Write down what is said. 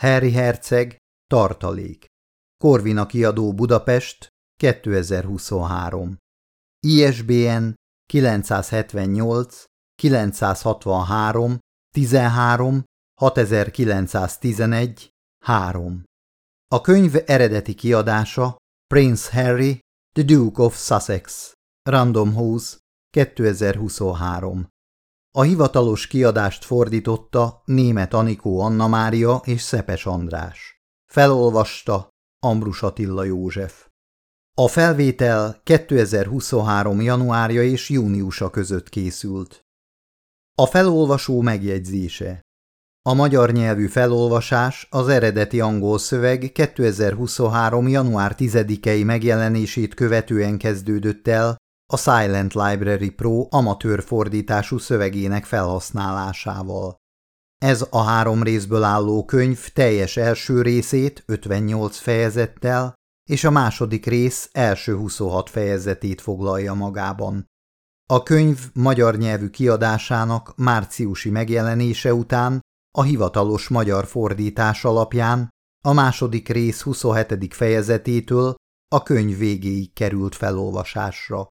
Harry Herceg, tartalék. Korvina kiadó Budapest, 2023. ISBN 978 963 13 6911 3. A könyv eredeti kiadása Prince Harry, The Duke of Sussex, Random House, 2023. A hivatalos kiadást fordította német Anikó Anna Mária és Szepes András. Felolvasta Ambrus Attila József. A felvétel 2023. januárja és júniusa között készült. A felolvasó megjegyzése A magyar nyelvű felolvasás az eredeti angol szöveg 2023. január 10-i megjelenését követően kezdődött el a Silent Library Pro amatőr fordítású szövegének felhasználásával. Ez a három részből álló könyv teljes első részét 58 fejezettel és a második rész első 26 fejezetét foglalja magában. A könyv magyar nyelvű kiadásának márciusi megjelenése után a hivatalos magyar fordítás alapján a második rész 27. fejezetétől a könyv végéig került felolvasásra.